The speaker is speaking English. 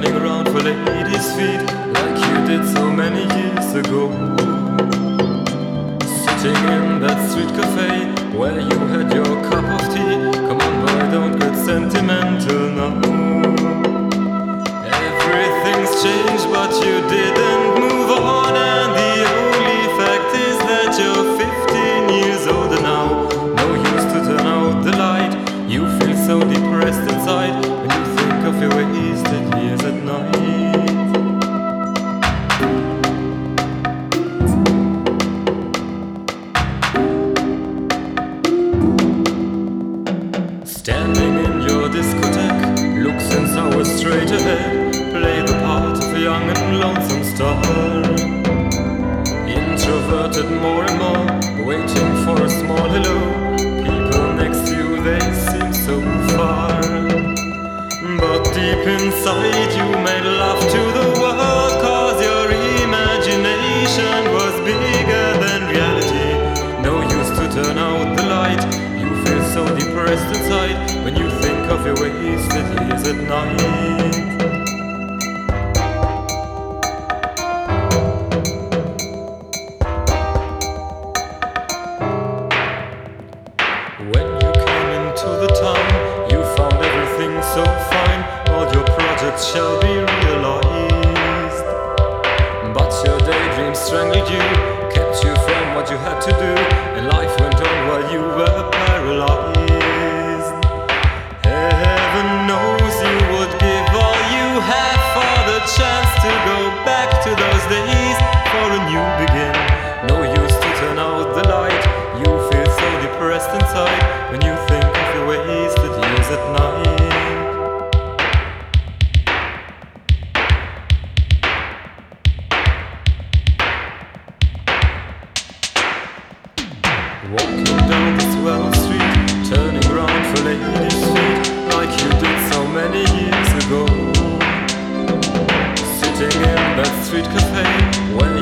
turning around for ladies' feet like you did so many years ago. Sitting in that street cafe where you straight ahead. Play the part of a young and lonesome star. Introverted more and more, waiting for a small hello. People next to you, they seem so far. But deep inside, you made love to the world, cause your imagination was bigger than reality. No use to turn out the light. You feel so depressed inside when you think of your wasted years at night. Shall be Walking down this well street, turning round for ladies' feet, like you did so many years ago. Sitting in that street cafe where